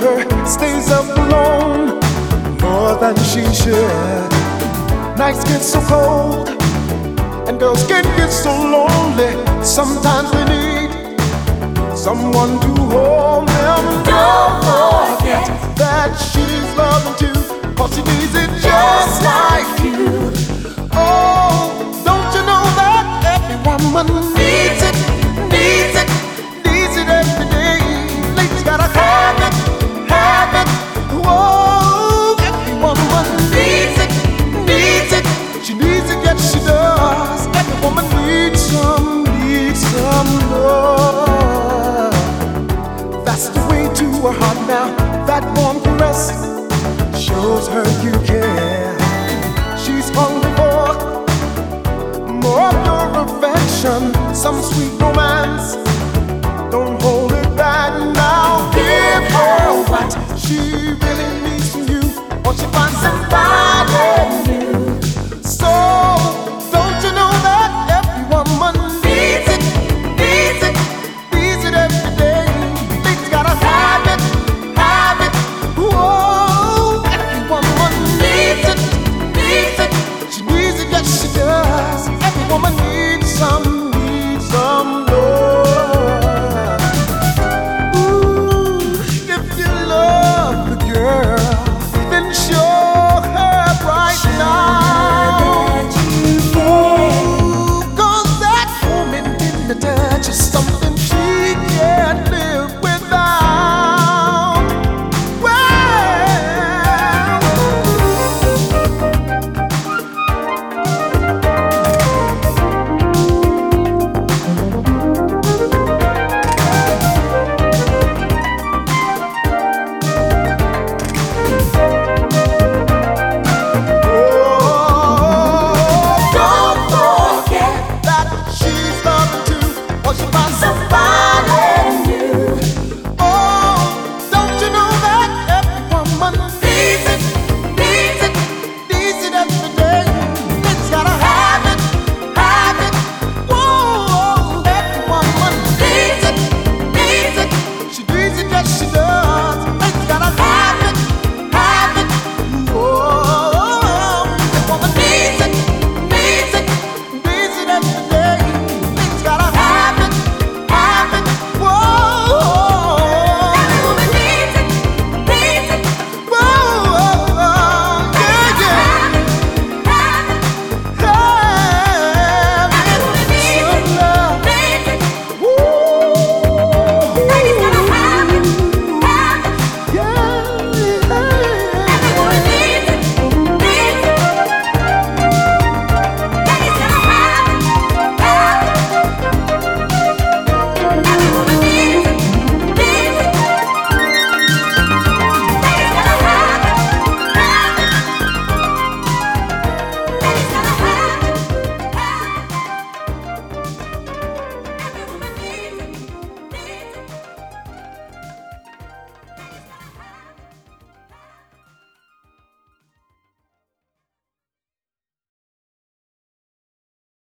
her stays up alone more than she should. Nights get so cold, and girls can get so lonely. Sometimes we need someone to hold them. Don't forget that she's loving too, cause she needs it just like you. Oh, don't you know that every woman you care. She's hungry for more of your affection, some sweet